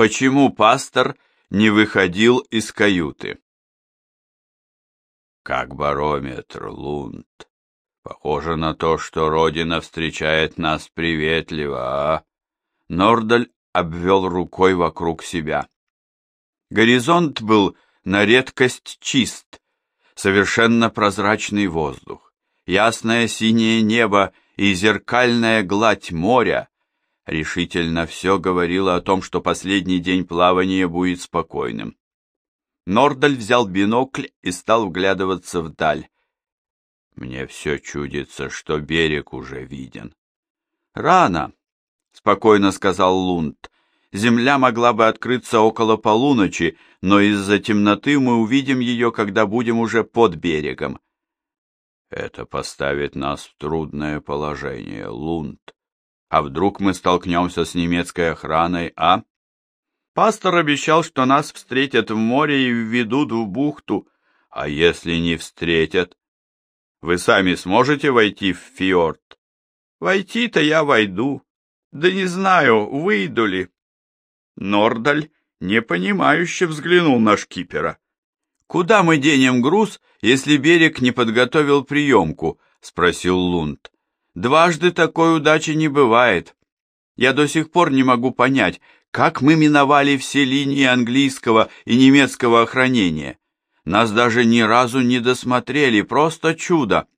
Почему пастор не выходил из каюты? Как барометр, Лунд. Похоже на то, что Родина встречает нас приветливо, а? Нордаль обвел рукой вокруг себя. Горизонт был на редкость чист, совершенно прозрачный воздух, ясное синее небо и зеркальная гладь моря решительно все говорило о том, что последний день плавания будет спокойным. Нордаль взял бинокль и стал вглядываться вдаль. Мне все чудится, что берег уже виден. Рано, спокойно сказал Лунд. Земля могла бы открыться около полуночи, но из-за темноты мы увидим ее, когда будем уже под берегом. Это поставит нас в трудное положение, Лунд. А вдруг мы столкнемся с немецкой охраной, а? Пастор обещал, что нас встретят в море и введут в бухту. А если не встретят? Вы сами сможете войти в фьорд? Войти-то я войду. Да не знаю, выйду ли. Нордаль непонимающе взглянул на шкипера. «Куда мы денем груз, если берег не подготовил приемку?» — спросил Лунд. «Дважды такой удачи не бывает. Я до сих пор не могу понять, как мы миновали все линии английского и немецкого охранения. Нас даже ни разу не досмотрели, просто чудо.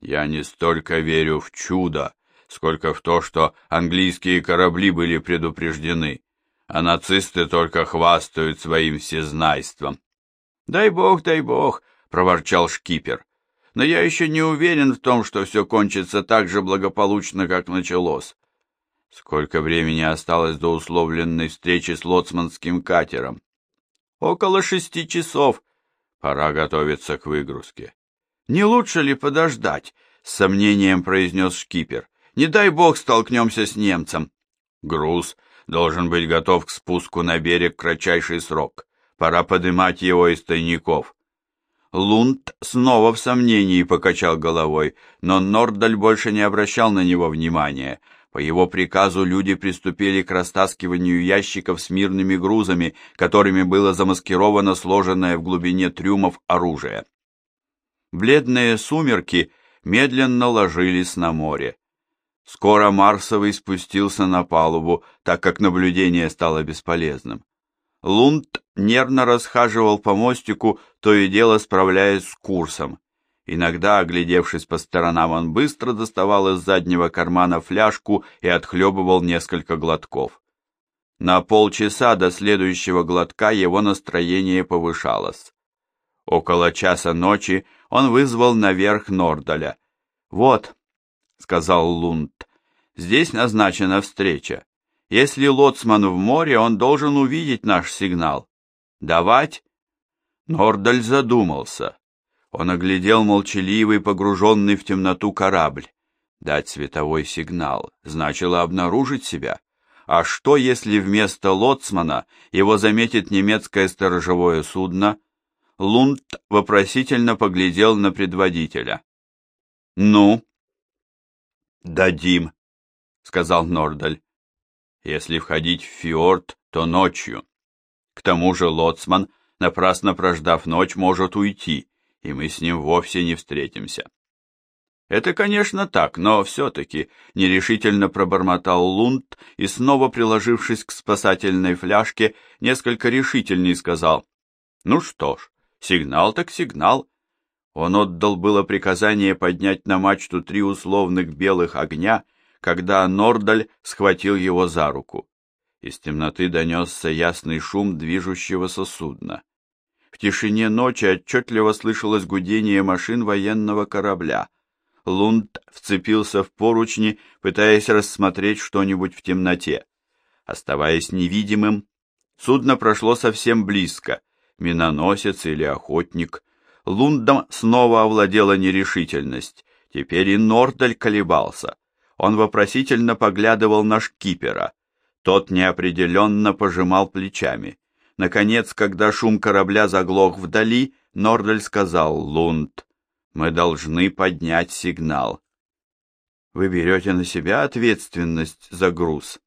Я не столько верю в чудо, сколько в то, что английские корабли были предупреждены, а нацисты только хвастают своим всезнайством. «Дай бог, дай бог», — проворчал шкипер. «Но я еще не уверен в том, что все кончится так же благополучно, как началось. Сколько времени осталось до условленной встречи с лоцманским катером? Около шести часов. Пора готовиться к выгрузке. Не лучше ли подождать? С сомнением произнес шкипер. Не дай бог столкнемся с немцем. Груз должен быть готов к спуску на берег в кратчайший срок. Пора поднимать его из тайников. Лунд снова в сомнении покачал головой, но Нордаль больше не обращал на него внимания. По его приказу люди приступили к растаскиванию ящиков с мирными грузами, которыми было замаскировано сложенное в глубине трюмов оружие. Бледные сумерки медленно ложились на море. Скоро Марсовый спустился на палубу, так как наблюдение стало бесполезным. Лунд нервно расхаживал по мостику, то и дело справляясь с курсом. Иногда, оглядевшись по сторонам, он быстро доставал из заднего кармана фляжку и отхлебывал несколько глотков. На полчаса до следующего глотка его настроение повышалось. Около часа ночи он вызвал наверх Нордаля. «Вот», — сказал Лунд, — «здесь назначена встреча. Если лоцман в море, он должен увидеть наш сигнал. Давать?» Нордаль задумался. Он оглядел молчаливый, погруженный в темноту корабль. Дать световой сигнал значило обнаружить себя. А что, если вместо лоцмана его заметит немецкое сторожевое судно? Лунд вопросительно поглядел на предводителя. «Ну?» «Дадим», — сказал Нордаль. «Если входить в фьорд, то ночью. К тому же лоцман, напрасно прождав ночь, может уйти, и мы с ним вовсе не встретимся. Это, конечно, так, но все-таки нерешительно пробормотал Лунд и, снова приложившись к спасательной фляжке, несколько решительней сказал, «Ну что ж, сигнал так сигнал». Он отдал было приказание поднять на мачту три условных белых огня, когда Нордаль схватил его за руку. Из темноты донесся ясный шум движущегося судна. В тишине ночи отчетливо слышалось гудение машин военного корабля. Лунд вцепился в поручни, пытаясь рассмотреть что-нибудь в темноте. Оставаясь невидимым, судно прошло совсем близко, миноносец или охотник. Лундом снова овладела нерешительность. Теперь и Нордаль колебался. Он вопросительно поглядывал на шкипера. Тот неопределенно пожимал плечами. Наконец, когда шум корабля заглох вдали, Нордель сказал «Лунд, мы должны поднять сигнал». «Вы берете на себя ответственность за груз?»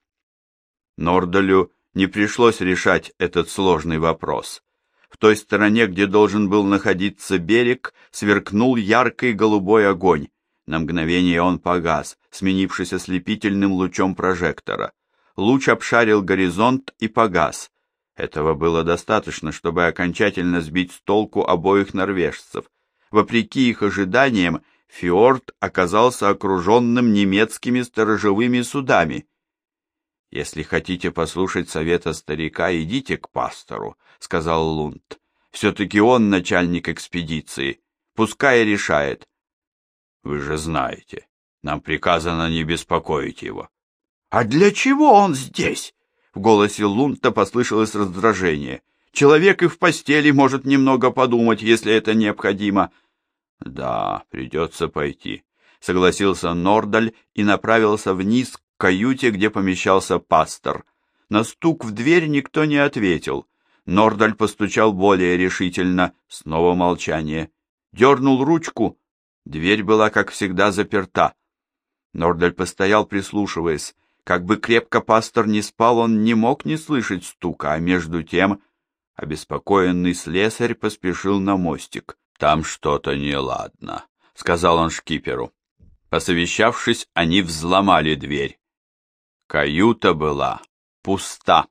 Нордалю не пришлось решать этот сложный вопрос. В той стороне, где должен был находиться берег, сверкнул яркий голубой огонь. На мгновение он погас, сменившись ослепительным лучом прожектора. Луч обшарил горизонт и погас. Этого было достаточно, чтобы окончательно сбить с толку обоих норвежцев. Вопреки их ожиданиям, фьорд оказался окруженным немецкими сторожевыми судами. «Если хотите послушать совета старика, идите к пастору», — сказал Лунд. «Все-таки он начальник экспедиции. Пускай решает». «Вы же знаете, нам приказано не беспокоить его». «А для чего он здесь?» В голосе Лунта послышалось раздражение. «Человек и в постели может немного подумать, если это необходимо». «Да, придется пойти», — согласился Нордаль и направился вниз к каюте, где помещался пастор. На стук в дверь никто не ответил. Нордаль постучал более решительно, снова молчание. Дернул ручку, дверь была, как всегда, заперта. Нордаль постоял, прислушиваясь. Как бы крепко пастор не спал, он не мог не слышать стука, а между тем обеспокоенный слесарь поспешил на мостик. «Там что-то неладно», — сказал он шкиперу. Посовещавшись, они взломали дверь. Каюта была пуста.